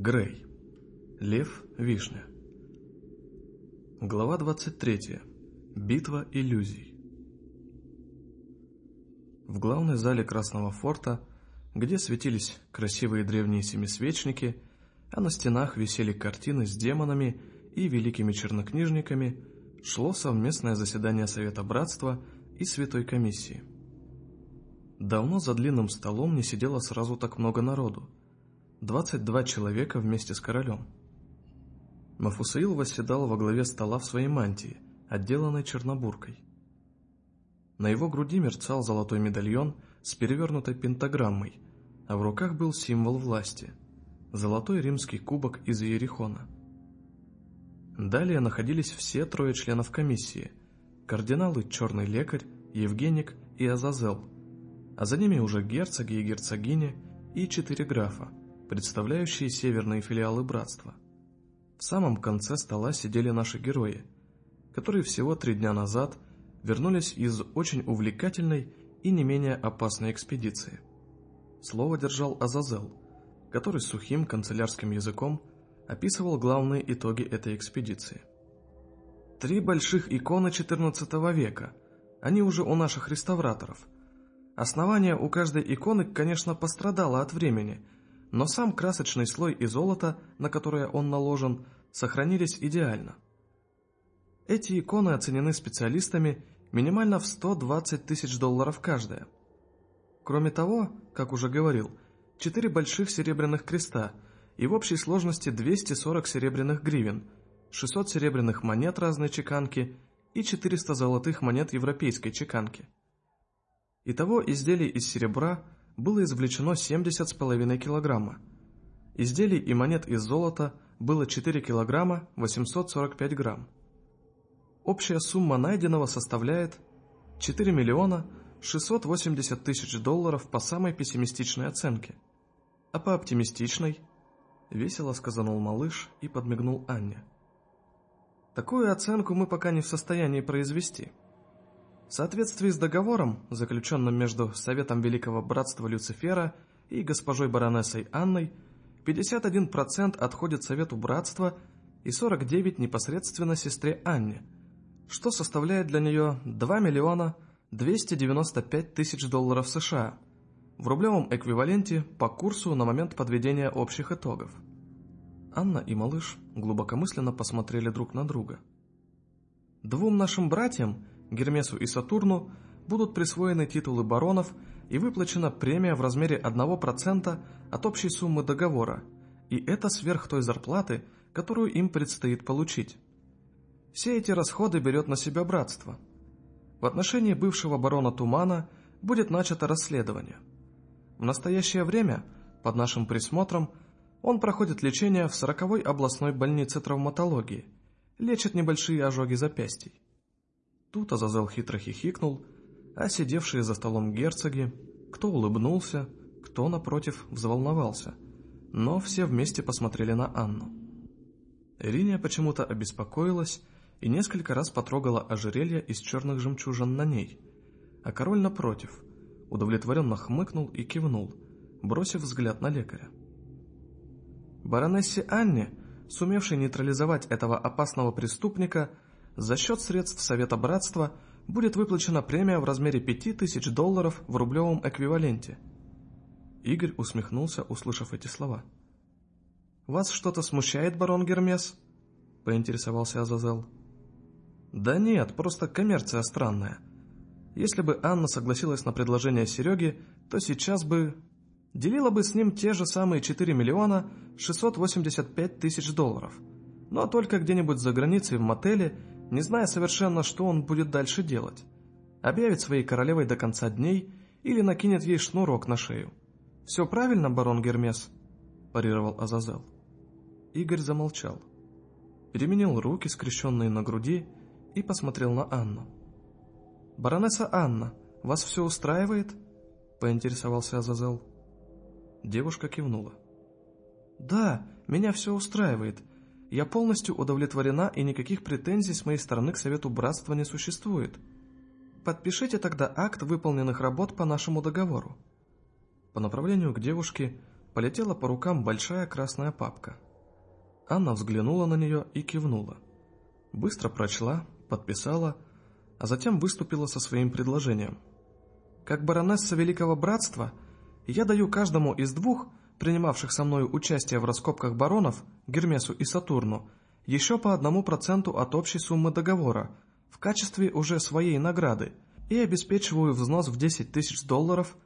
Грей. Лев Вишня. Глава 23. Битва иллюзий. В главной зале Красного форта, где светились красивые древние семисвечники, а на стенах висели картины с демонами и великими чернокнижниками, шло совместное заседание Совета Братства и Святой Комиссии. Давно за длинным столом не сидело сразу так много народу, 22 человека вместе с королем. Мафусаил восседал во главе стола в своей мантии, отделанной чернобуркой. На его груди мерцал золотой медальон с перевернутой пентаграммой, а в руках был символ власти – золотой римский кубок из Иерихона. Далее находились все трое членов комиссии – кардиналы Черный лекарь, Евгеник и Азазел, а за ними уже герцоги и герцогини и четыре графа – представляющие северные филиалы братства. В самом конце стола сидели наши герои, которые всего три дня назад вернулись из очень увлекательной и не менее опасной экспедиции. Слово держал Азазел, который сухим канцелярским языком описывал главные итоги этой экспедиции. Три больших иконы XIV века, они уже у наших реставраторов. Основание у каждой иконы, конечно, пострадало от времени – но сам красочный слой и золото, на которое он наложен, сохранились идеально. Эти иконы оценены специалистами минимально в 120 тысяч долларов каждая. Кроме того, как уже говорил, четыре больших серебряных креста и в общей сложности 240 серебряных гривен, 600 серебряных монет разной чеканки и 400 золотых монет европейской чеканки. Итого изделий из серебра – было извлечено 70,5 килограмма. Изделий и монет из золота было 4 килограмма 845 грамм. Общая сумма найденного составляет 4 миллиона 680 тысяч долларов по самой пессимистичной оценке. А по оптимистичной, весело сказанул малыш и подмигнул Анне. Такую оценку мы пока не в состоянии произвести – в соответствии с договором, заключенным между Советом Великого Братства Люцифера и госпожой баронессой Анной, 51% отходит Совету Братства и 49% непосредственно сестре Анне, что составляет для нее 2 миллиона 295 тысяч долларов США в рублевом эквиваленте по курсу на момент подведения общих итогов. Анна и малыш глубокомысленно посмотрели друг на друга. Двум нашим братьям – Гермесу и Сатурну будут присвоены титулы баронов и выплачена премия в размере 1% от общей суммы договора, и это сверх той зарплаты, которую им предстоит получить. Все эти расходы берет на себя братство. В отношении бывшего барона Тумана будет начато расследование. В настоящее время, под нашим присмотром, он проходит лечение в 40-й областной больнице травматологии, лечит небольшие ожоги запястий. Тут Азазел хитро хихикнул, а сидевшие за столом герцоги, кто улыбнулся, кто, напротив, взволновался, но все вместе посмотрели на Анну. Ириния почему-то обеспокоилась и несколько раз потрогала ожерелье из черных жемчужин на ней, а король, напротив, удовлетворенно хмыкнул и кивнул, бросив взгляд на лекаря. Баронессе Анне, сумевшей нейтрализовать этого опасного преступника, за счет средств Совета Братства будет выплачена премия в размере 5000 долларов в рублевом эквиваленте. Игорь усмехнулся, услышав эти слова. «Вас что-то смущает, барон Гермес?» – поинтересовался Азазел. «Да нет, просто коммерция странная. Если бы Анна согласилась на предложение Сереги, то сейчас бы... Делила бы с ним те же самые 4 миллиона 685 тысяч долларов, но только где-нибудь за границей в мотеле не зная совершенно, что он будет дальше делать. Объявит своей королевой до конца дней или накинет ей шнурок на шею. «Все правильно, барон Гермес?» – парировал Азазел. Игорь замолчал. Переменил руки, скрещенные на груди, и посмотрел на Анну. «Баронесса Анна, вас все устраивает?» – поинтересовался Азазел. Девушка кивнула. «Да, меня все устраивает. Я полностью удовлетворена, и никаких претензий с моей стороны к Совету Братства не существует. Подпишите тогда акт выполненных работ по нашему договору». По направлению к девушке полетела по рукам большая красная папка. Анна взглянула на нее и кивнула. Быстро прочла, подписала, а затем выступила со своим предложением. «Как баронесса Великого Братства, я даю каждому из двух, принимавших со мной участие в раскопках баронов, Гермесу и Сатурну, еще по одному проценту от общей суммы договора, в качестве уже своей награды, и обеспечиваю взнос в 10 тысяч долларов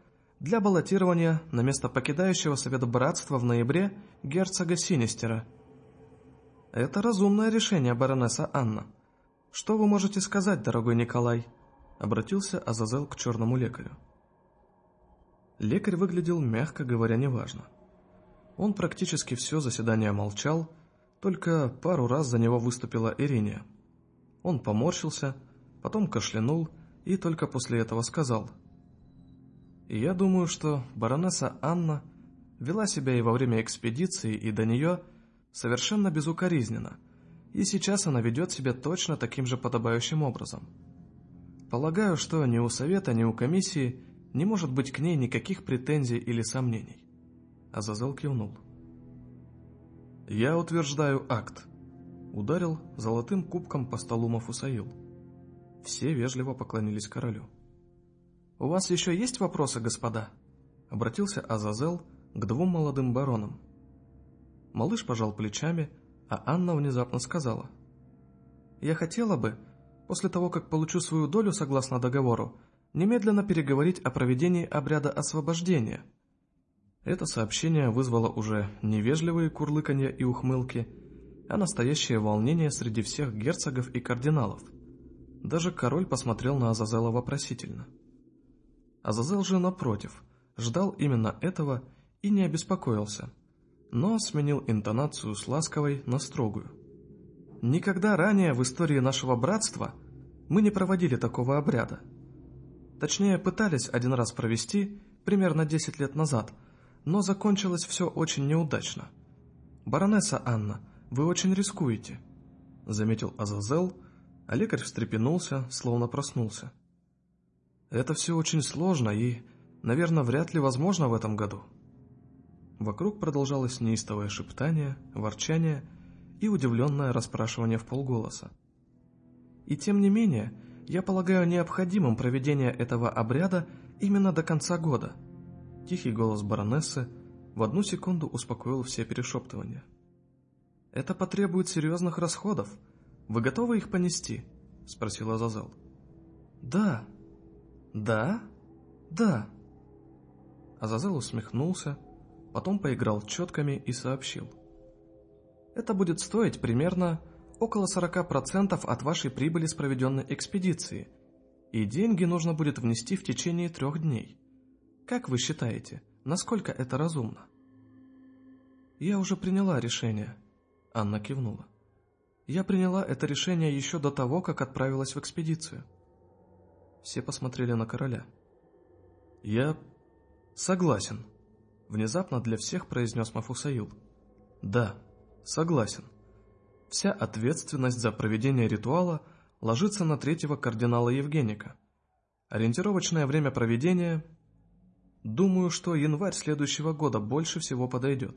для баллотирования на место покидающего Совета Братства в ноябре герцога Синистера. Это разумное решение, баронесса Анна. Что вы можете сказать, дорогой Николай? Обратился Азазел к черному лекарю. Лекарь выглядел, мягко говоря, неважно. Он практически все заседание молчал, только пару раз за него выступила Ириния. Он поморщился, потом кашлянул и только после этого сказал. «Я думаю, что баронесса Анна вела себя и во время экспедиции, и до нее совершенно безукоризненно, и сейчас она ведет себя точно таким же подобающим образом. Полагаю, что ни у совета, ни у комиссии не может быть к ней никаких претензий или сомнений». Азазел кивнул. «Я утверждаю акт», — ударил золотым кубком по столу Мафусаил. Все вежливо поклонились королю. «У вас еще есть вопросы, господа?» — обратился Азазел к двум молодым баронам. Малыш пожал плечами, а Анна внезапно сказала. «Я хотела бы, после того, как получу свою долю согласно договору, немедленно переговорить о проведении обряда освобождения». Это сообщение вызвало уже невежливые курлыканья и ухмылки, а настоящее волнение среди всех герцогов и кардиналов. Даже король посмотрел на Азазела вопросительно. Азазел же, напротив, ждал именно этого и не обеспокоился, но сменил интонацию с ласковой на строгую. «Никогда ранее в истории нашего братства мы не проводили такого обряда. Точнее, пытались один раз провести, примерно 10 лет назад – но закончилось все очень неудачно. «Баронесса Анна, вы очень рискуете», — заметил Азазел, а лекарь встрепенулся, словно проснулся. «Это все очень сложно и, наверное, вряд ли возможно в этом году». Вокруг продолжалось неистовое шептание, ворчание и удивленное расспрашивание в полголоса. «И тем не менее, я полагаю необходимым проведение этого обряда именно до конца года», — Тихий голос баронессы в одну секунду успокоил все перешептывания. «Это потребует серьезных расходов. Вы готовы их понести?» — спросила Азазел. «Да». «Да? Да». Азазел усмехнулся, потом поиграл четками и сообщил. «Это будет стоить примерно около 40% от вашей прибыли с проведенной экспедиции, и деньги нужно будет внести в течение трех дней. Как вы считаете, насколько это разумно? Я уже приняла решение. Анна кивнула. Я приняла это решение еще до того, как отправилась в экспедицию. Все посмотрели на короля. Я согласен. Внезапно для всех произнес Мафусаил. Да, согласен. Вся ответственность за проведение ритуала ложится на третьего кардинала Евгеника. Ориентировочное время проведения Думаю, что январь следующего года больше всего подойдет.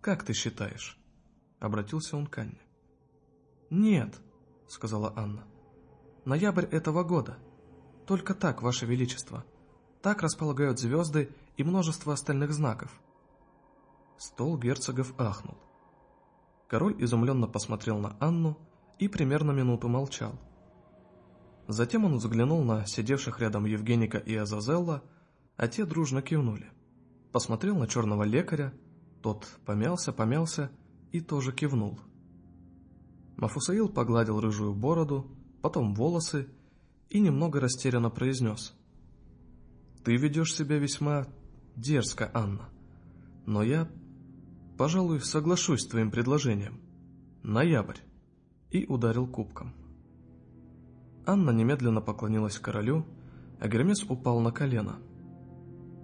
Как ты считаешь?» Обратился он к Анне. «Нет», — сказала Анна. «Ноябрь этого года. Только так, Ваше Величество. Так располагают звезды и множество остальных знаков». Стол герцогов ахнул. Король изумленно посмотрел на Анну и примерно минуту молчал. Затем он взглянул на сидевших рядом Евгеника и Азазелла, а те дружно кивнули. Посмотрел на черного лекаря, тот помялся, помялся и тоже кивнул. Мафусаил погладил рыжую бороду, потом волосы и немного растерянно произнес. «Ты ведешь себя весьма дерзко, Анна, но я, пожалуй, соглашусь с твоим предложением. Ноябрь!» и ударил кубком. Анна немедленно поклонилась королю, а Гермес упал на колено –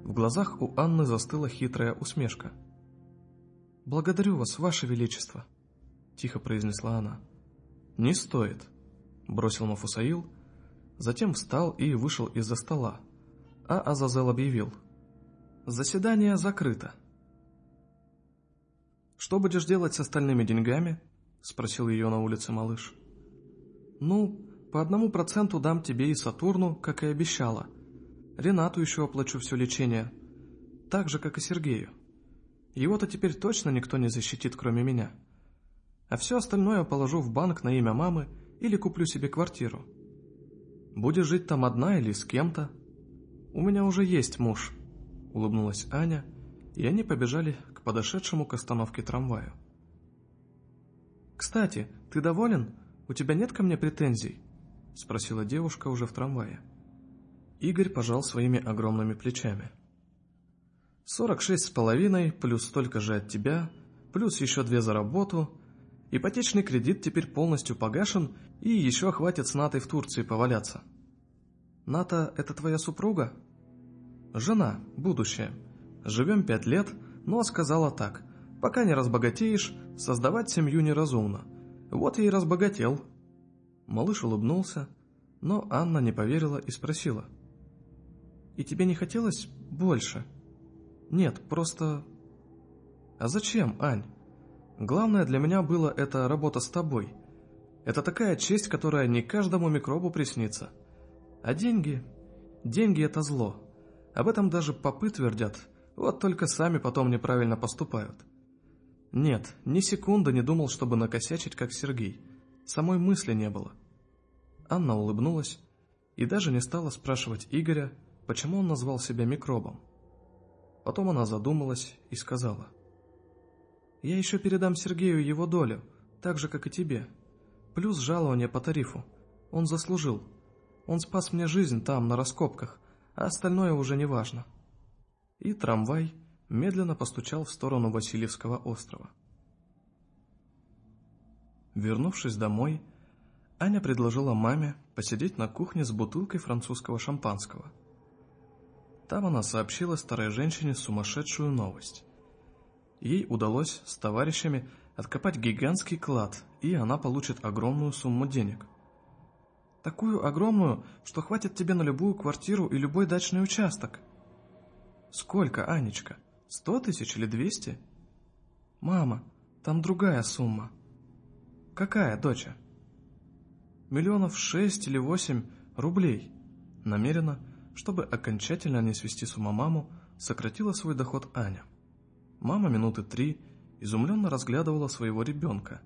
в глазах у Анны застыла хитрая усмешка. «Благодарю вас, ваше величество», — тихо произнесла она. «Не стоит», — бросил Мафусаил, затем встал и вышел из-за стола, а Азазел объявил. «Заседание закрыто». «Что будешь делать с остальными деньгами?» — спросил ее на улице малыш. «Ну, по одному проценту дам тебе и Сатурну, как и обещала. Ренату еще оплачу все лечение, так же, как и Сергею. Его-то теперь точно никто не защитит, кроме меня. А все остальное положу в банк на имя мамы или куплю себе квартиру. Будешь жить там одна или с кем-то. У меня уже есть муж», — улыбнулась Аня, и они побежали к подошедшему к остановке трамваю. «Кстати, ты доволен? У тебя нет ко мне претензий?» — спросила девушка уже в трамвае. Игорь пожал своими огромными плечами. «Сорок шесть с половиной, плюс столько же от тебя, плюс еще две за работу. Ипотечный кредит теперь полностью погашен, и еще хватит с Натой в Турции поваляться». «Ната — это твоя супруга?» «Жена, будущее. Живем пять лет, но сказала так. Пока не разбогатеешь, создавать семью неразумно. Вот я и разбогател». Малыш улыбнулся, но Анна не поверила и спросила. «И тебе не хотелось больше?» «Нет, просто...» «А зачем, Ань? Главное для меня было это работа с тобой. Это такая честь, которая не каждому микробу приснится. А деньги? Деньги — это зло. Об этом даже попы твердят, вот только сами потом неправильно поступают. Нет, ни секунды не думал, чтобы накосячить, как Сергей. Самой мысли не было. Анна улыбнулась и даже не стала спрашивать Игоря, почему он назвал себя микробом. Потом она задумалась и сказала. «Я еще передам Сергею его долю, так же, как и тебе. Плюс жалование по тарифу. Он заслужил. Он спас мне жизнь там, на раскопках, а остальное уже не важно». И трамвай медленно постучал в сторону Васильевского острова. Вернувшись домой, Аня предложила маме посидеть на кухне с бутылкой французского шампанского. Там она сообщила старой женщине сумасшедшую новость. Ей удалось с товарищами откопать гигантский клад, и она получит огромную сумму денег. Такую огромную, что хватит тебе на любую квартиру и любой дачный участок. Сколько, Анечка? Сто тысяч или двести? Мама, там другая сумма. Какая, доча? Миллионов шесть или восемь рублей. Намеренно, чтобы окончательно не свести с ума маму, сократила свой доход Аня. Мама минуты три изумленно разглядывала своего ребенка,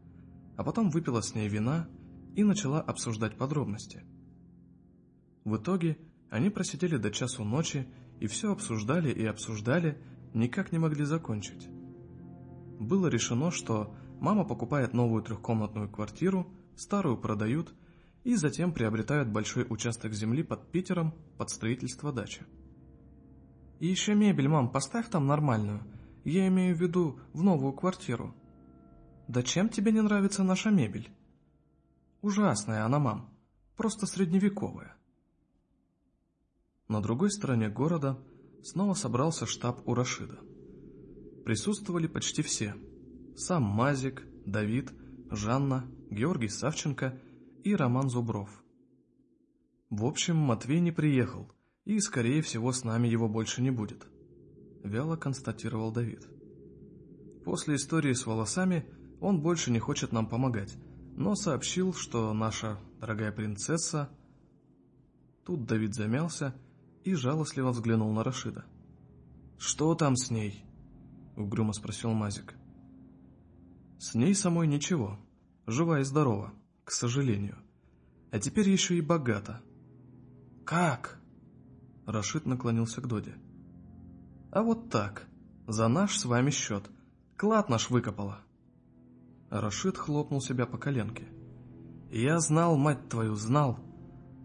а потом выпила с ней вина и начала обсуждать подробности. В итоге они просидели до часу ночи и все обсуждали и обсуждали, никак не могли закончить. Было решено, что Мама покупает новую трехкомнатную квартиру, старую продают и затем приобретают большой участок земли под Питером под строительство дачи. И еще мебель, мам, поставь там нормальную. Я имею в виду в новую квартиру. Да чем тебе не нравится наша мебель? Ужасная она, мам. Просто средневековая. На другой стороне города снова собрался штаб у Рашида. Присутствовали почти все – сам Мазик, Давид, Жанна, Георгий Савченко и Роман Зубров. В общем, Матвей не приехал, и, скорее всего, с нами его больше не будет, вяло констатировал Давид. После истории с волосами он больше не хочет нам помогать, но сообщил, что наша дорогая принцесса... Тут Давид замялся и жалостливо взглянул на Рашида. «Что там с ней?» — угрюмо спросил Мазик. С ней самой ничего, жива и здорова, к сожалению. А теперь еще и богата. Как? Рашид наклонился к Доде. А вот так, за наш с вами счет. Клад наш выкопала. Рашид хлопнул себя по коленке. Я знал, мать твою, знал.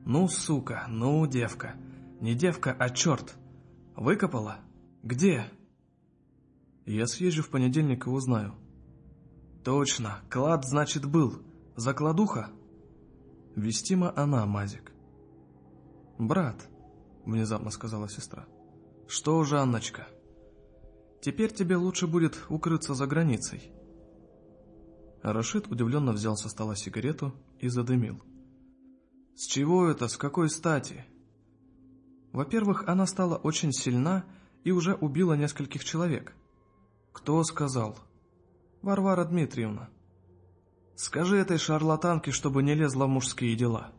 Ну, сука, ну, девка. Не девка, а черт. Выкопала? Где? Я съезжу в понедельник и узнаю. Точно, клад, значит, был. Закладуха? Вестима она, Мазик. Брат, внезапно сказала сестра. Что уже, Анночка? Теперь тебе лучше будет укрыться за границей. Рашид удивленно взял со стола сигарету и задымил. С чего это, с какой стати? Во-первых, она стала очень сильна и уже убила нескольких человек. Кто сказал? Варвара Дмитриевна, скажи этой шарлатанке, чтобы не лезла в мужские дела.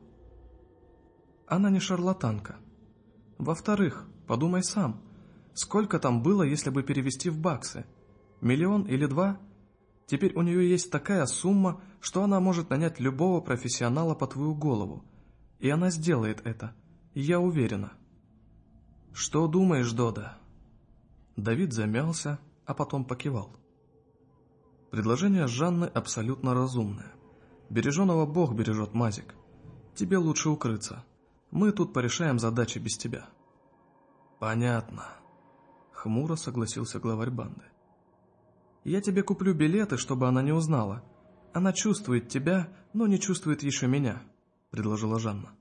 Она не шарлатанка. Во-вторых, подумай сам, сколько там было, если бы перевести в баксы? Миллион или два? Теперь у нее есть такая сумма, что она может нанять любого профессионала по твою голову. И она сделает это, я уверена. Что думаешь, Дода? Давид замялся, а потом покивал. Предложение Жанны абсолютно разумное. Береженого Бог бережет, Мазик. Тебе лучше укрыться. Мы тут порешаем задачи без тебя. Понятно. Хмуро согласился главарь банды. Я тебе куплю билеты, чтобы она не узнала. Она чувствует тебя, но не чувствует еще меня, предложила Жанна.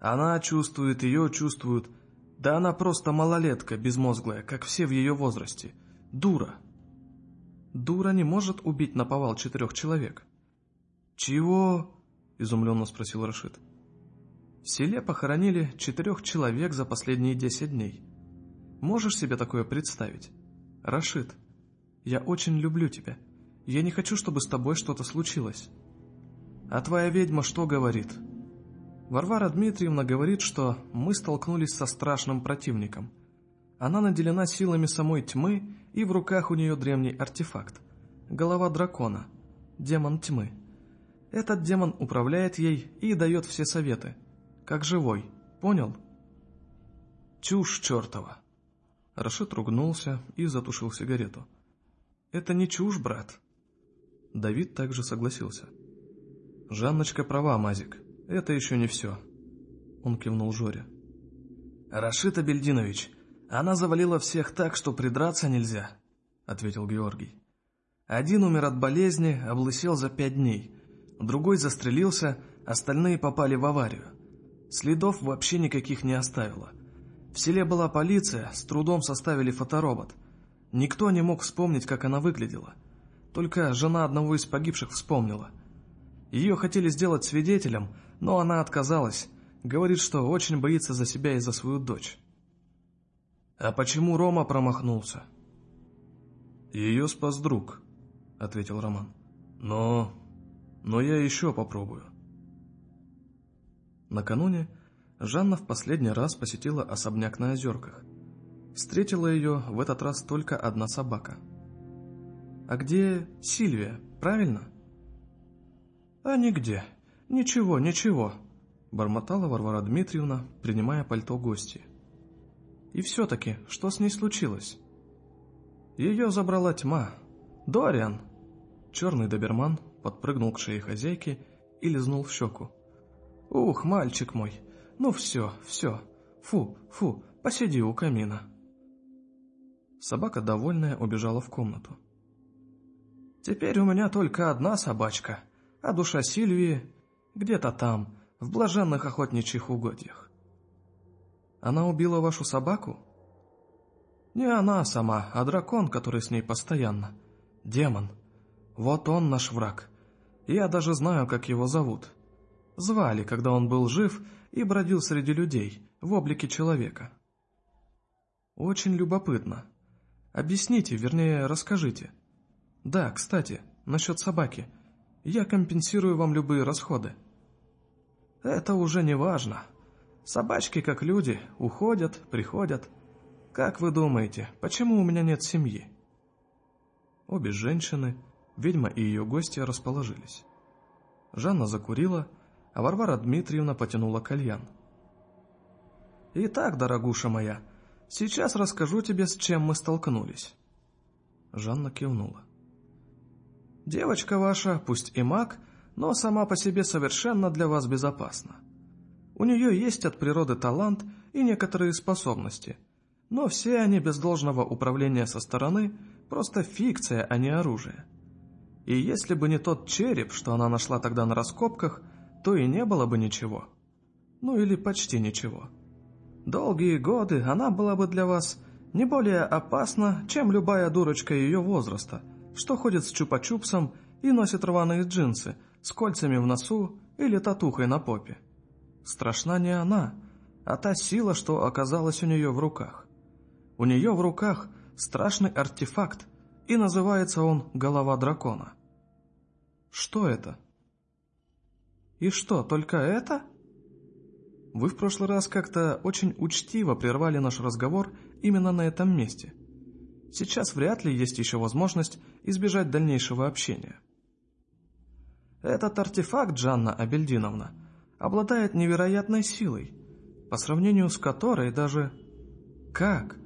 Она чувствует, ее чувствуют. Да она просто малолетка, безмозглая, как все в ее возрасте. Дура. Дура не может убить наповал четырех человек. «Чего?» – изумленно спросил Рашид. В селе похоронили четырех человек за последние десять дней. Можешь себе такое представить? Рашид, я очень люблю тебя. Я не хочу, чтобы с тобой что-то случилось. А твоя ведьма что говорит? Варвара Дмитриевна говорит, что мы столкнулись со страшным противником. Она наделена силами самой тьмы, и в руках у нее древний артефакт. Голова дракона. Демон тьмы. Этот демон управляет ей и дает все советы. Как живой. Понял? Чушь чертова. Рашид ругнулся и затушил сигарету. Это не чушь, брат. Давид также согласился. Жанночка права, Мазик. Это еще не все. Он кивнул Жоре. Рашид Абельдинович, она завалила всех так, что придраться нельзя, ответил Георгий. Один умер от болезни, облысел за пять дней. Другой застрелился, остальные попали в аварию. Следов вообще никаких не оставила. В селе была полиция, с трудом составили фоторобот. Никто не мог вспомнить, как она выглядела. Только жена одного из погибших вспомнила. Ее хотели сделать свидетелем, но она отказалась. Говорит, что очень боится за себя и за свою дочь. «А почему Рома промахнулся?» «Ее спас друг», — ответил Роман. «Но... но я еще попробую». Накануне Жанна в последний раз посетила особняк на озерках. Встретила ее в этот раз только одна собака. «А где Сильвия, правильно?» «А нигде. Ничего, ничего», — бормотала Варвара Дмитриевна, принимая пальто гости. «И все-таки, что с ней случилось?» «Ее забрала тьма. Дориан!» Черный доберман подпрыгнул к шее хозяйки и лизнул в щеку. «Ух, мальчик мой! Ну все, все! Фу, фу, посиди у камина!» Собака, довольная, убежала в комнату. «Теперь у меня только одна собачка, а душа Сильвии где-то там, в блаженных охотничьих угодьях». «Она убила вашу собаку?» «Не она сама, а дракон, который с ней постоянно. Демон. Вот он наш враг. Я даже знаю, как его зовут. Звали, когда он был жив и бродил среди людей, в облике человека. Очень любопытно. Объясните, вернее, расскажите. Да, кстати, насчет собаки. Я компенсирую вам любые расходы. Это уже не важно. Собачки, как люди, уходят, приходят. Как вы думаете, почему у меня нет семьи? Обе женщины, ведьма и ее гости расположились. Жанна закурила, а Варвара Дмитриевна потянула кальян. «Итак, дорогуша моя, сейчас расскажу тебе, с чем мы столкнулись». Жанна кивнула. «Девочка ваша, пусть и маг, но сама по себе совершенно для вас безопасна. У нее есть от природы талант и некоторые способности, но все они без должного управления со стороны просто фикция, а не оружие. И если бы не тот череп, что она нашла тогда на раскопках, то и не было бы ничего. Ну или почти ничего. Долгие годы она была бы для вас не более опасна, чем любая дурочка ее возраста, что ходит с чупа-чупсом и носит рваные джинсы с кольцами в носу или татухой на попе. Страшна не она, а та сила, что оказалась у нее в руках. У нее в руках страшный артефакт, и называется он «Голова дракона». Что это? И что, только это? Вы в прошлый раз как-то очень учтиво прервали наш разговор именно на этом месте. Сейчас вряд ли есть еще возможность избежать дальнейшего общения. Этот артефакт, Джанна Абельдиновна, обладает невероятной силой, по сравнению с которой даже... Как?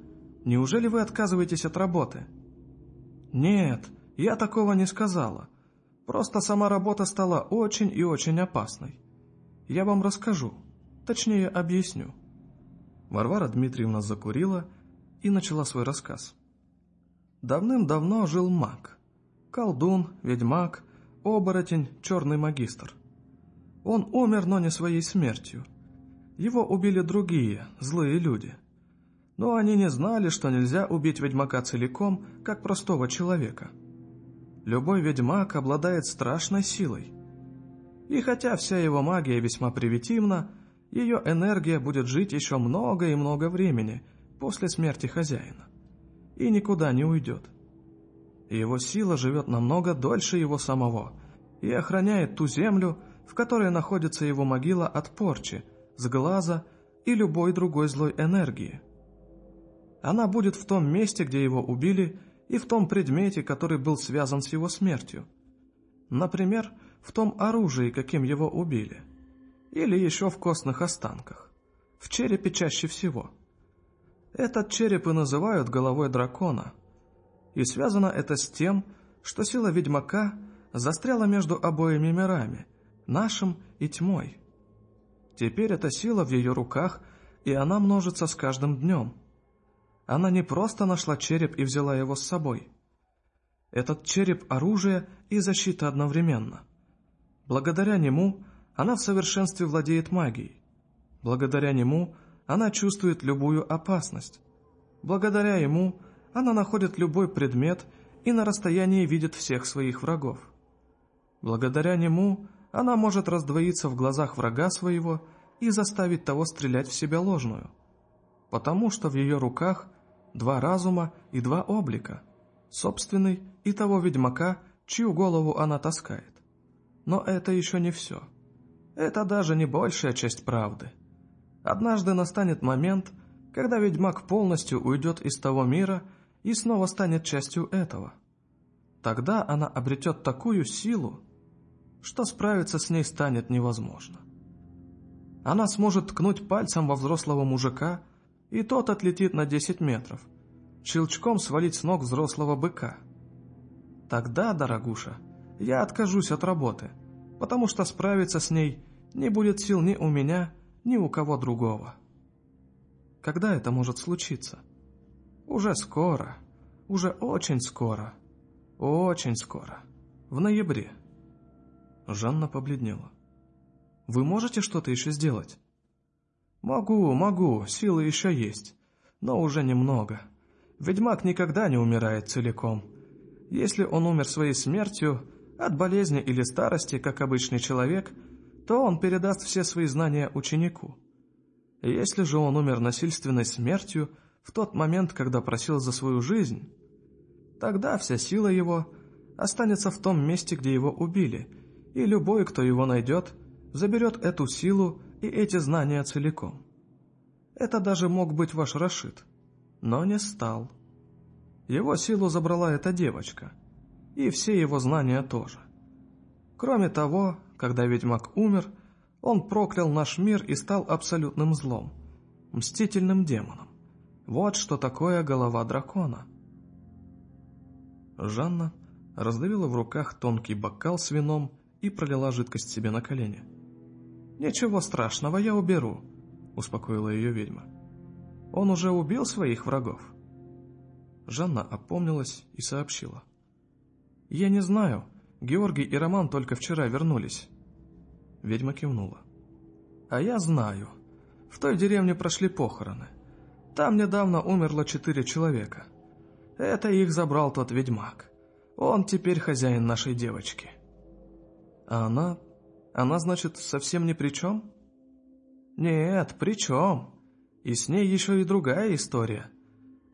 Неужели вы отказываетесь от работы? Нет, я такого не сказала. Просто сама работа стала очень и очень опасной. Я вам расскажу, точнее объясню. Варвара Дмитриевна закурила и начала свой рассказ. Давным-давно жил маг. Колдун, ведьмак, оборотень, черный магистр. Он умер, но не своей смертью. Его убили другие, злые люди. Но они не знали, что нельзя убить ведьмака целиком, как простого человека. Любой ведьмак обладает страшной силой. И хотя вся его магия весьма привитивна, ее энергия будет жить еще много и много времени после смерти хозяина. И никуда не уйдет. Его сила живет намного дольше его самого и охраняет ту землю, в которой находится его могила от порчи, сглаза и любой другой злой энергии. Она будет в том месте, где его убили, и в том предмете, который был связан с его смертью. Например, в том оружии, каким его убили. Или еще в костных останках. В черепе чаще всего. Этот череп и называют головой дракона. И связано это с тем, что сила ведьмака застряла между обоими мирами, нашим и тьмой. Теперь эта сила в ее руках, и она множится с каждым днем. Она не просто нашла череп и взяла его с собой. Этот череп – оружие и защита одновременно. Благодаря нему она в совершенстве владеет магией. Благодаря нему она чувствует любую опасность. Благодаря ему она находит любой предмет и на расстоянии видит всех своих врагов. Благодаря нему она может раздвоиться в глазах врага своего и заставить того стрелять в себя ложную, потому что в ее руках два разума и два облика, собственный и того ведьмака, чью голову она таскает. Но это еще не все. Это даже не большая часть правды. Однажды настанет момент, когда ведьмак полностью уйдет из того мира и снова станет частью этого. Тогда она обретет такую силу, что справиться с ней станет невозможно. Она сможет ткнуть пальцем во взрослого мужика, и тот отлетит на 10 метров, щелчком свалить с ног взрослого быка. Тогда, дорогуша, я откажусь от работы, потому что справиться с ней не будет сил ни у меня, ни у кого другого. Когда это может случиться? Уже скоро, уже очень скоро, очень скоро, в ноябре. Жанна побледнела. «Вы можете что-то еще сделать?» «Могу, могу, силы еще есть, но уже немного. Ведьмак никогда не умирает целиком. Если он умер своей смертью, от болезни или старости, как обычный человек, то он передаст все свои знания ученику. Если же он умер насильственной смертью в тот момент, когда просил за свою жизнь, тогда вся сила его останется в том месте, где его убили – и любой, кто его найдет, заберет эту силу и эти знания целиком. Это даже мог быть ваш Рашид, но не стал. Его силу забрала эта девочка, и все его знания тоже. Кроме того, когда ведьмак умер, он проклял наш мир и стал абсолютным злом, мстительным демоном. Вот что такое голова дракона. Жанна раздавила в руках тонкий бокал с вином и пролила жидкость себе на колени. «Ничего страшного, я уберу», — успокоила ее ведьма. «Он уже убил своих врагов?» Жанна опомнилась и сообщила. «Я не знаю, Георгий и Роман только вчера вернулись». Ведьма кивнула. «А я знаю. В той деревне прошли похороны. Там недавно умерло четыре человека. Это их забрал тот ведьмак. Он теперь хозяин нашей девочки». А она... Она, значит, совсем ни при чем? Нет, при чем? И с ней еще и другая история.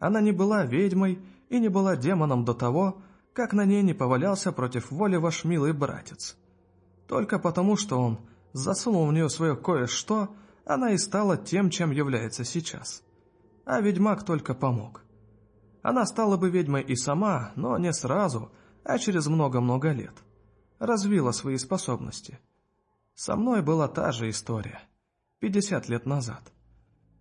Она не была ведьмой и не была демоном до того, как на ней не повалялся против воли ваш милый братец. Только потому, что он засунул в нее свое кое-что, она и стала тем, чем является сейчас. А ведьмак только помог. Она стала бы ведьмой и сама, но не сразу, а через много-много лет. Развила свои способности. Со мной была та же история. 50 лет назад.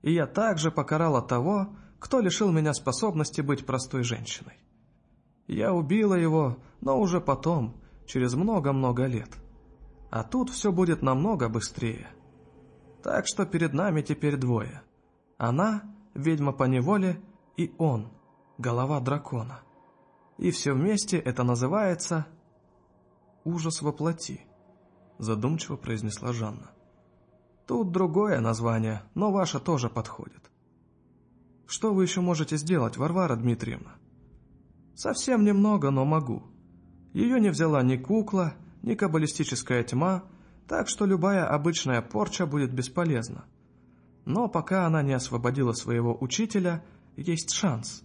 И я также покарала того, кто лишил меня способности быть простой женщиной. Я убила его, но уже потом, через много-много лет. А тут все будет намного быстрее. Так что перед нами теперь двое. Она, ведьма по неволе, и он, голова дракона. И все вместе это называется «Ужас воплоти», задумчиво произнесла Жанна. Тут другое название, но ваше тоже подходит. Что вы еще можете сделать, Варвара Дмитриевна? Совсем немного, но могу. Ее не взяла ни кукла, ни каббалистическая тьма, так что любая обычная порча будет бесполезна. Но пока она не освободила своего учителя, есть шанс.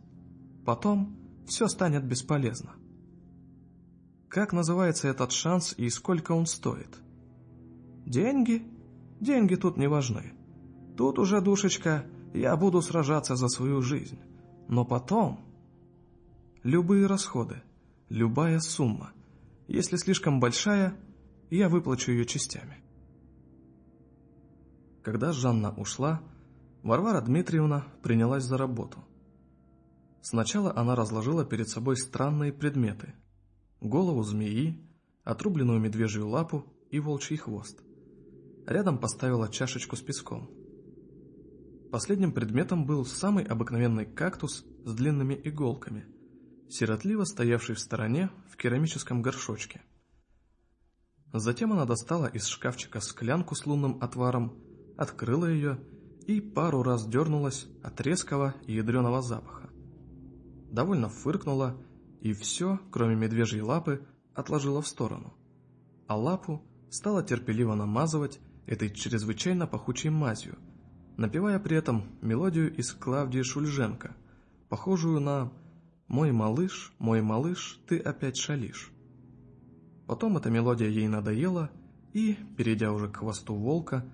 Потом все станет бесполезно. Как называется этот шанс и сколько он стоит? Деньги? Деньги тут не важны. Тут уже, душечка, я буду сражаться за свою жизнь. Но потом... Любые расходы, любая сумма. Если слишком большая, я выплачу ее частями. Когда Жанна ушла, Варвара Дмитриевна принялась за работу. Сначала она разложила перед собой странные предметы. Голову змеи, отрубленную медвежью лапу и волчий хвост. Рядом поставила чашечку с песком. Последним предметом был самый обыкновенный кактус с длинными иголками, сиротливо стоявший в стороне в керамическом горшочке. Затем она достала из шкафчика склянку с лунным отваром, открыла ее и пару раз дернулась от резкого ядреного запаха. Довольно фыркнула и все, кроме медвежьей лапы, отложила в сторону. А лапу стала терпеливо намазывать этой чрезвычайно пахучей мазью, напевая при этом мелодию из Клавдии Шульженко, похожую на «Мой малыш, мой малыш, ты опять шалишь». Потом эта мелодия ей надоела, и, перейдя уже к хвосту волка,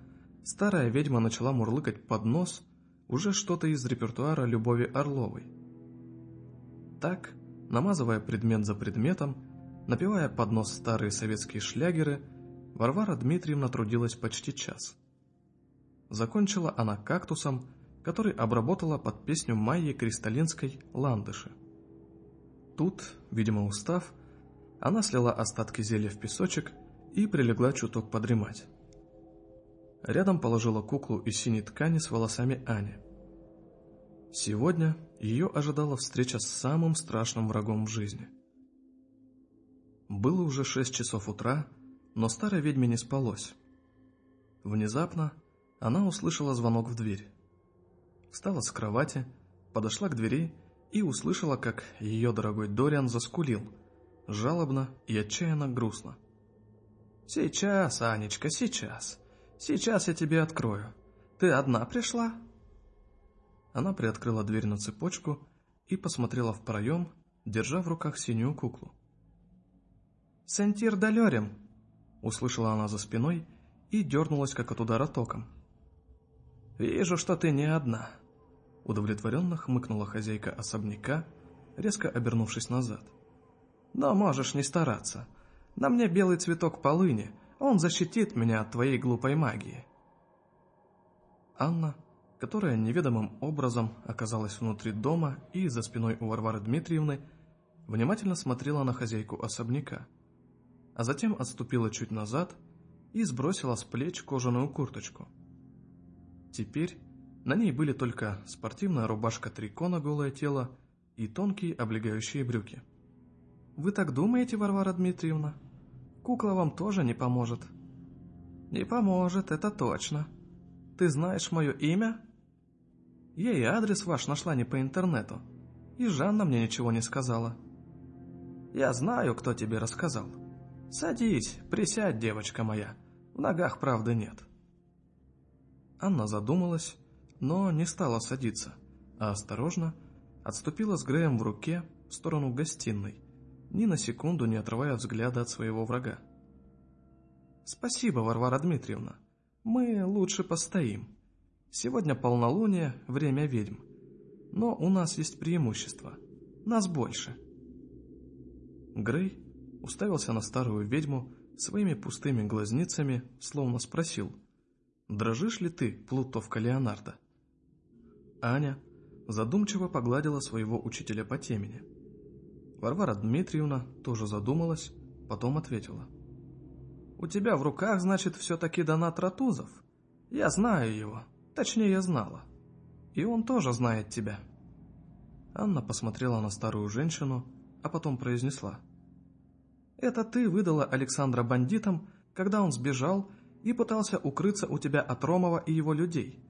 старая ведьма начала мурлыкать под нос уже что-то из репертуара Любови Орловой. Так, намазывая предмет за предметом, напевая под нос старые советские шлягеры, Варвара Дмитриевна трудилась почти час. Закончила она кактусом, который обработала под песню Майи Кристалинской «Ландыши». Тут, видимо устав, она слила остатки зелья в песочек и прилегла чуток подремать. Рядом положила куклу из синей ткани с волосами Ани. Сегодня ее ожидала встреча с самым страшным врагом в жизни. Было уже шесть часов утра, но старой ведьме не спалось. Внезапно она услышала звонок в дверь. Встала с кровати, подошла к двери и услышала, как ее дорогой Дориан заскулил – жалобно и отчаянно грустно. «Сейчас, Анечка, сейчас. Сейчас я тебе открою. Ты одна пришла?» Она приоткрыла дверь на цепочку и посмотрела в проем, держа в руках синюю куклу. «Сентир далерем!» — услышала она за спиной и дернулась, как от удара током. «Вижу, что ты не одна», — удовлетворенно хмыкнула хозяйка особняка, резко обернувшись назад. — но можешь не стараться. На мне белый цветок полыни, он защитит меня от твоей глупой магии. Анна, которая неведомым образом оказалась внутри дома и за спиной у Варвары Дмитриевны, внимательно смотрела на хозяйку особняка, а затем отступила чуть назад и сбросила с плеч кожаную курточку. Теперь на ней были только спортивная рубашка трико на голое тело и тонкие облегающие брюки. Вы так думаете, Варвара Дмитриевна? Кукла вам тоже не поможет. Не поможет, это точно. Ты знаешь мое имя? Я и адрес ваш нашла не по интернету. И Жанна мне ничего не сказала. Я знаю, кто тебе рассказал. Садись, присядь, девочка моя. В ногах правды нет. Анна задумалась, но не стала садиться, а осторожно отступила с Греем в руке в сторону гостиной, ни на секунду не отрывая взгляда от своего врага. «Спасибо, Варвара Дмитриевна. Мы лучше постоим. Сегодня полнолуние, время ведьм. Но у нас есть преимущество. Нас больше». Грей уставился на старую ведьму своими пустыми глазницами, словно спросил, «Дрожишь ли ты, Плутовка Леонардо?» Аня задумчиво погладила своего учителя по темени. Варвара Дмитриевна тоже задумалась, потом ответила. «У тебя в руках, значит, все-таки донат Ратузов? Я знаю его, точнее, знала. И он тоже знает тебя». Анна посмотрела на старую женщину, а потом произнесла. «Это ты выдала Александра бандитам, когда он сбежал и пытался укрыться у тебя от Ромова и его людей.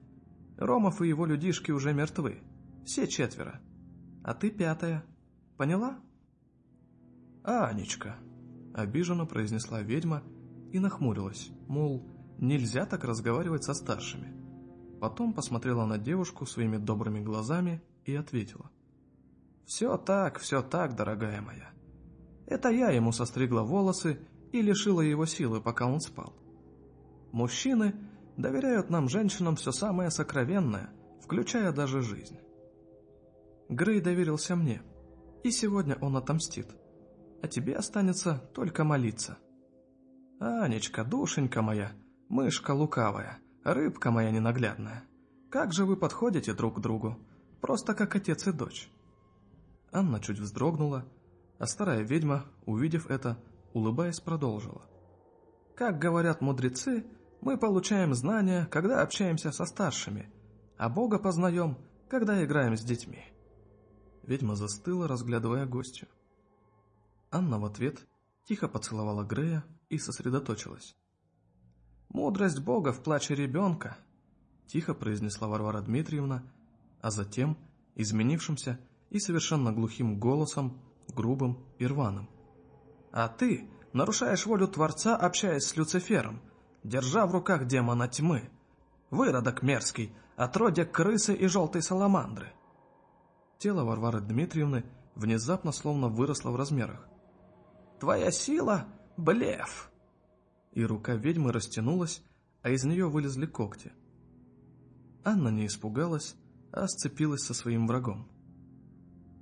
Ромов и его людишки уже мертвы, все четверо. А ты пятая. Поняла?» «Анечка», — обиженно произнесла ведьма и нахмурилась, мол, нельзя так разговаривать со старшими. Потом посмотрела на девушку своими добрыми глазами и ответила. «Все так, все так, дорогая моя. Это я ему состригла волосы и лишила его силы, пока он спал. Мужчины доверяют нам, женщинам, все самое сокровенное, включая даже жизнь. Грей доверился мне, и сегодня он отомстит а тебе останется только молиться. Анечка, душенька моя, мышка лукавая, рыбка моя ненаглядная, как же вы подходите друг к другу, просто как отец и дочь. Анна чуть вздрогнула, а старая ведьма, увидев это, улыбаясь, продолжила. Как говорят мудрецы, мы получаем знания, когда общаемся со старшими, а Бога познаем, когда играем с детьми. Ведьма застыла, разглядывая гостью. Анна в ответ тихо поцеловала Грея и сосредоточилась. «Мудрость Бога в плаче ребенка», — тихо произнесла Варвара Дмитриевна, а затем, изменившимся и совершенно глухим голосом, грубым и рваным. «А ты нарушаешь волю Творца, общаясь с Люцифером, держа в руках демона тьмы, выродок мерзкий, отродье крысы и желтой саламандры». Тело Варвары Дмитриевны внезапно словно выросло в размерах. Твоя сила — блеф!» И рука ведьмы растянулась, а из нее вылезли когти. Анна не испугалась, а сцепилась со своим врагом.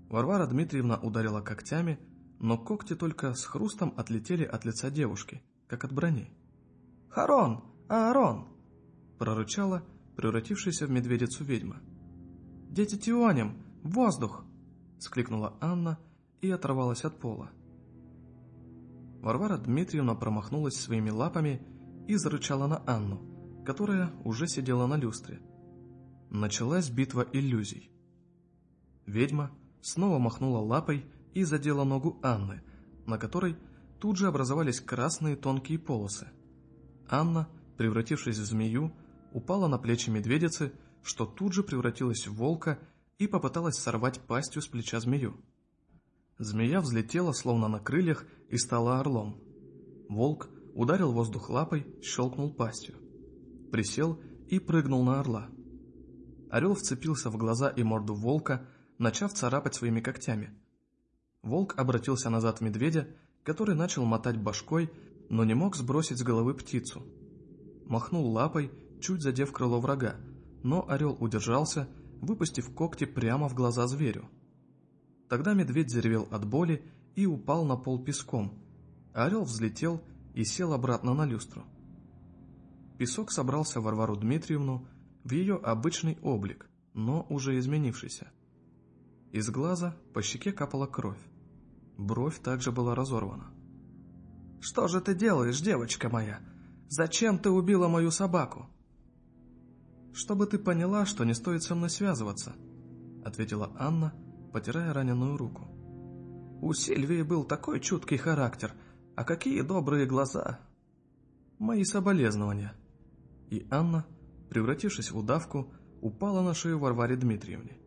Варвара Дмитриевна ударила когтями, но когти только с хрустом отлетели от лица девушки, как от брони. «Харон! Аарон!» — прорычала превратившаяся в медведицу ведьма. «Дети Тионем! Воздух!» — скликнула Анна и оторвалась от пола. Варвара Дмитриевна промахнулась своими лапами и зарычала на Анну, которая уже сидела на люстре. Началась битва иллюзий. Ведьма снова махнула лапой и задела ногу Анны, на которой тут же образовались красные тонкие полосы. Анна, превратившись в змею, упала на плечи медведицы, что тут же превратилась в волка и попыталась сорвать пастью с плеча змею. Змея взлетела, словно на крыльях, и стала орлом. Волк ударил воздух лапой, щелкнул пастью. Присел и прыгнул на орла. Орел вцепился в глаза и морду волка, начав царапать своими когтями. Волк обратился назад в медведя, который начал мотать башкой, но не мог сбросить с головы птицу. Махнул лапой, чуть задев крыло врага, но орел удержался, выпустив когти прямо в глаза зверю. Тогда медведь заревел от боли и упал на пол песком, орел взлетел и сел обратно на люстру. Песок собрался Варвару Дмитриевну в ее обычный облик, но уже изменившийся. Из глаза по щеке капала кровь. Бровь также была разорвана. «Что же ты делаешь, девочка моя? Зачем ты убила мою собаку?» «Чтобы ты поняла, что не стоит со мной связываться», — ответила Анна, — потирая раненую руку. У Сильвии был такой чуткий характер, а какие добрые глаза! Мои соболезнования. И Анна, превратившись в удавку, упала на шею Варваре Дмитриевне.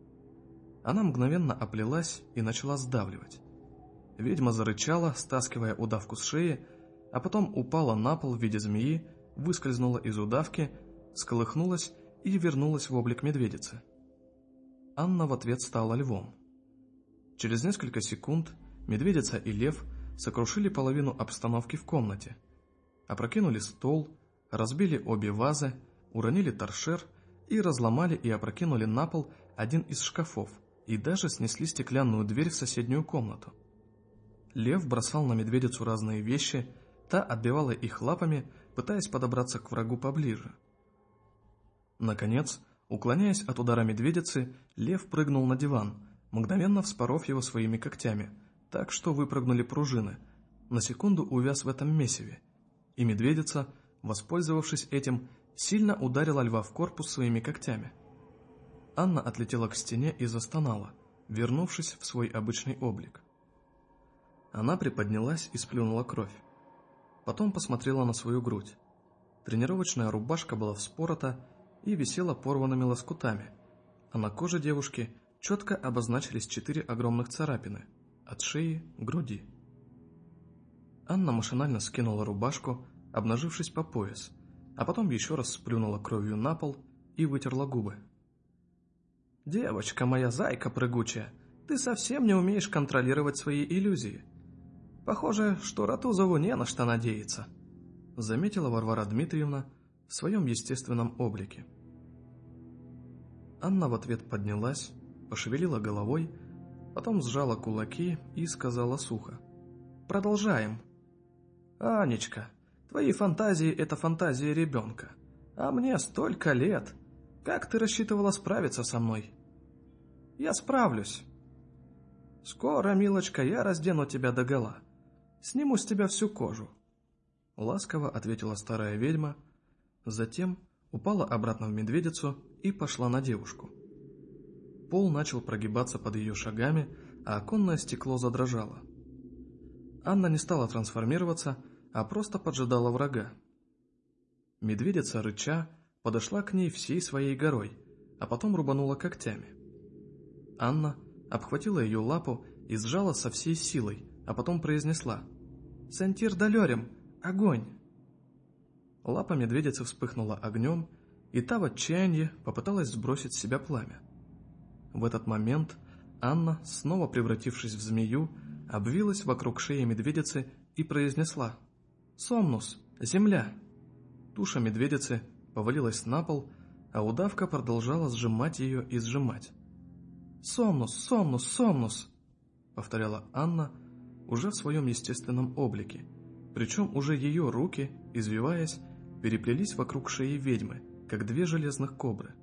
Она мгновенно оплелась и начала сдавливать. Ведьма зарычала, стаскивая удавку с шеи, а потом упала на пол в виде змеи, выскользнула из удавки, сколыхнулась и вернулась в облик медведицы. Анна в ответ стала львом. Через несколько секунд медведица и лев сокрушили половину обстановки в комнате, опрокинули стол, разбили обе вазы, уронили торшер и разломали и опрокинули на пол один из шкафов и даже снесли стеклянную дверь в соседнюю комнату. Лев бросал на медведицу разные вещи, та отбивала их лапами, пытаясь подобраться к врагу поближе. Наконец, уклоняясь от удара медведицы, лев прыгнул на диван, мгновенно вспоров его своими когтями, так что выпрыгнули пружины, на секунду увяз в этом месиве, и медведица, воспользовавшись этим, сильно ударила льва в корпус своими когтями. Анна отлетела к стене и застонала, вернувшись в свой обычный облик. Она приподнялась и сплюнула кровь. Потом посмотрела на свою грудь. Тренировочная рубашка была вспорота и висела порванными лоскутами, а на коже девушки четко обозначились четыре огромных царапины от шеи к груди. Анна машинально скинула рубашку, обнажившись по пояс, а потом еще раз сплюнула кровью на пол и вытерла губы. «Девочка моя зайка прыгучая, ты совсем не умеешь контролировать свои иллюзии. Похоже, что Ратузову не на что надеяться», заметила Варвара Дмитриевна в своем естественном облике. Анна в ответ поднялась, пошевелила головой, потом сжала кулаки и сказала сухо. «Продолжаем». «Анечка, твои фантазии — это фантазии ребенка, а мне столько лет. Как ты рассчитывала справиться со мной?» «Я справлюсь». «Скоро, милочка, я раздену тебя догола. Сниму с тебя всю кожу». Ласково ответила старая ведьма, затем упала обратно в медведицу и пошла на девушку. Пол начал прогибаться под ее шагами, а оконное стекло задрожало. Анна не стала трансформироваться, а просто поджидала врага. Медведица, рыча, подошла к ней всей своей горой, а потом рубанула когтями. Анна обхватила ее лапу и сжала со всей силой, а потом произнесла «Сантир долерем! Огонь!» Лапа медведицы вспыхнула огнем, и та в отчаянии попыталась сбросить с себя пламя. В этот момент Анна, снова превратившись в змею, обвилась вокруг шеи медведицы и произнесла «Сомнус! Земля!». Туша медведицы повалилась на пол, а удавка продолжала сжимать ее и сжимать. «Сомнус! Сомнус! Сомнус!» — повторяла Анна уже в своем естественном облике, причем уже ее руки, извиваясь, переплелись вокруг шеи ведьмы, как две железных кобры.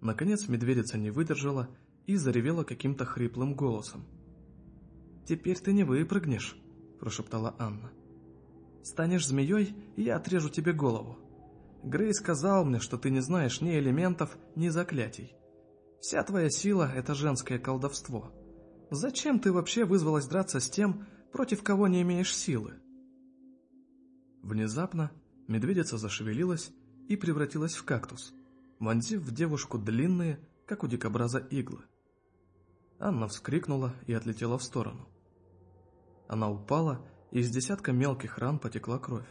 Наконец медведица не выдержала и заревела каким-то хриплым голосом. «Теперь ты не выпрыгнешь», – прошептала Анна. «Станешь змеей, и я отрежу тебе голову. Грей сказал мне, что ты не знаешь ни элементов, ни заклятий. Вся твоя сила – это женское колдовство. Зачем ты вообще вызвалась драться с тем, против кого не имеешь силы?» Внезапно медведица зашевелилась и превратилась в кактус, вонзив в девушку длинные, как у дикобраза, иглы. Анна вскрикнула и отлетела в сторону. Она упала, и из десятка мелких ран потекла кровь.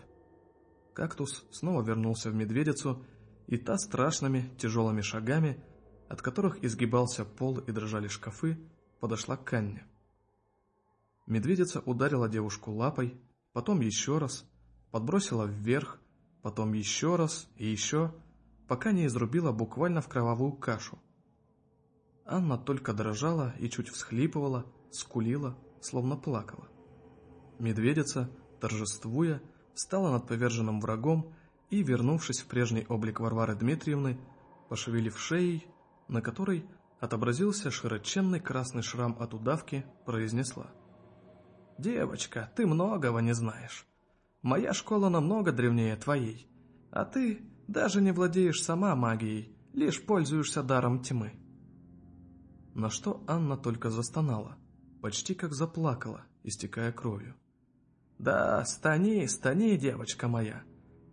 Кактус снова вернулся в медведицу, и та страшными тяжелыми шагами, от которых изгибался пол и дрожали шкафы, подошла к Анне. Медведица ударила девушку лапой, потом еще раз, подбросила вверх, потом еще раз и еще, пока не изрубила буквально в кровавую кашу. Анна только дрожала и чуть всхлипывала, скулила, словно плакала. Медведица, торжествуя, встала над поверженным врагом и, вернувшись в прежний облик Варвары Дмитриевны, пошевелив шеей, на которой отобразился широченный красный шрам от удавки, произнесла. «Девочка, ты многого не знаешь. Моя школа намного древнее твоей, а ты даже не владеешь сама магией, лишь пользуешься даром тьмы». На что Анна только застонала, почти как заплакала, истекая кровью. «Да, стани, стани, девочка моя.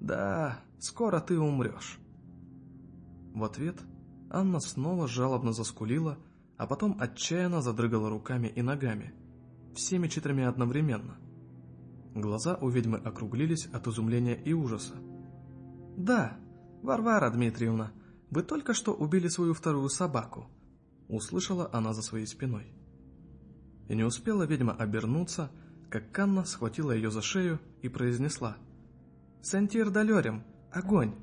Да, скоро ты умрешь». В ответ Анна снова жалобно заскулила, а потом отчаянно задрыгала руками и ногами, всеми четырьмя одновременно. Глаза у ведьмы округлились от изумления и ужаса. «Да, Варвара Дмитриевна, вы только что убили свою вторую собаку», услышала она за своей спиной. И не успела ведьма обернуться, как Канна схватила ее за шею и произнесла «Сантир далерем! Огонь!»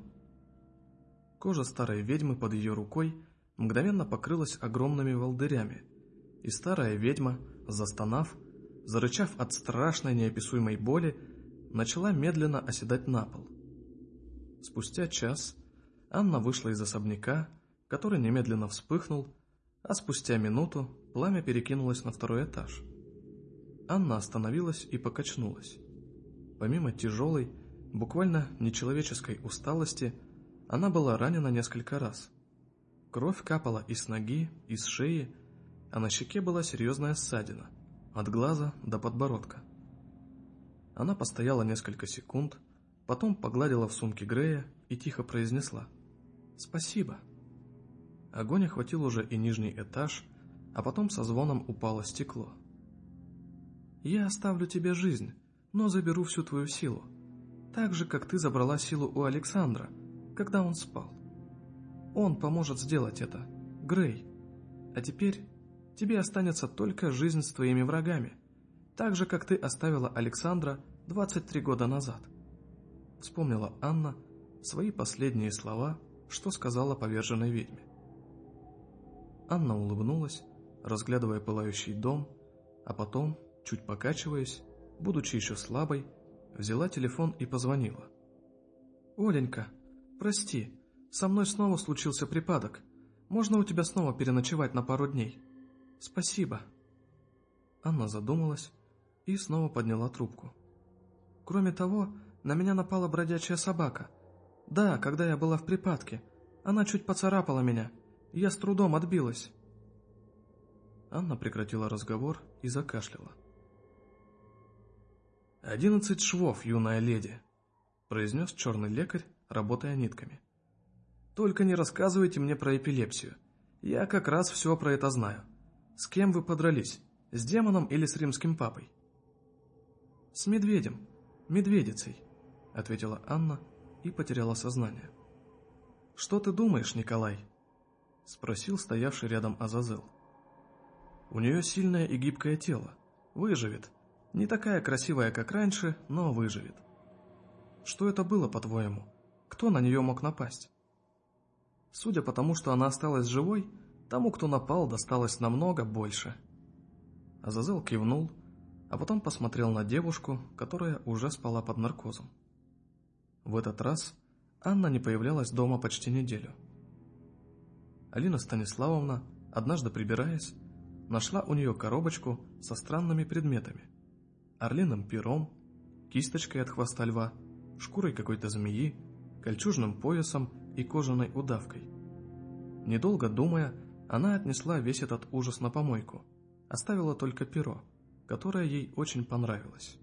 Кожа старой ведьмы под ее рукой мгновенно покрылась огромными волдырями, и старая ведьма, застонав, зарычав от страшной неописуемой боли, начала медленно оседать на пол. Спустя час Анна вышла из особняка, который немедленно вспыхнул, а спустя минуту пламя перекинулось на второй этаж. Анна остановилась и покачнулась. Помимо тяжелой, буквально нечеловеческой усталости, она была ранена несколько раз. Кровь капала из ноги, из шеи, а на щеке была серьезная ссадина, от глаза до подбородка. Она постояла несколько секунд, потом погладила в сумке Грея и тихо произнесла «Спасибо». Огонь охватил уже и нижний этаж, а потом со звоном упало стекло. «Я оставлю тебе жизнь, но заберу всю твою силу, так же, как ты забрала силу у Александра, когда он спал. Он поможет сделать это, Грей. А теперь тебе останется только жизнь с твоими врагами, так же, как ты оставила Александра 23 года назад». Вспомнила Анна свои последние слова, что сказала поверженной ведьме. Анна улыбнулась, разглядывая пылающий дом, а потом, чуть покачиваясь, будучи еще слабой, взяла телефон и позвонила. «Оленька, прости, со мной снова случился припадок. Можно у тебя снова переночевать на пару дней? Спасибо». Анна задумалась и снова подняла трубку. «Кроме того, на меня напала бродячая собака. Да, когда я была в припадке. Она чуть поцарапала меня. Я с трудом отбилась». Анна прекратила разговор и закашляла. «Одиннадцать швов, юная леди», — произнес черный лекарь, работая нитками. «Только не рассказывайте мне про эпилепсию. Я как раз все про это знаю. С кем вы подрались? С демоном или с римским папой?» «С медведем, медведицей», — ответила Анна и потеряла сознание. «Что ты думаешь, Николай?» — спросил стоявший рядом Азазел. У нее сильное и гибкое тело. Выживет. Не такая красивая, как раньше, но выживет. Что это было, по-твоему? Кто на нее мог напасть? Судя по тому, что она осталась живой, тому, кто напал, досталось намного больше. Азазел кивнул, а потом посмотрел на девушку, которая уже спала под наркозом. В этот раз Анна не появлялась дома почти неделю. Алина Станиславовна, однажды прибираясь, нашла у нее коробочку со странными предметами. Орлиным пером, кисточкой от хвоста льва, шкурой какой-то змеи, кольчужным поясом и кожаной удавкой. Недолго думая, она отнесла весь этот ужас на помойку, оставила только перо, которое ей очень понравилось.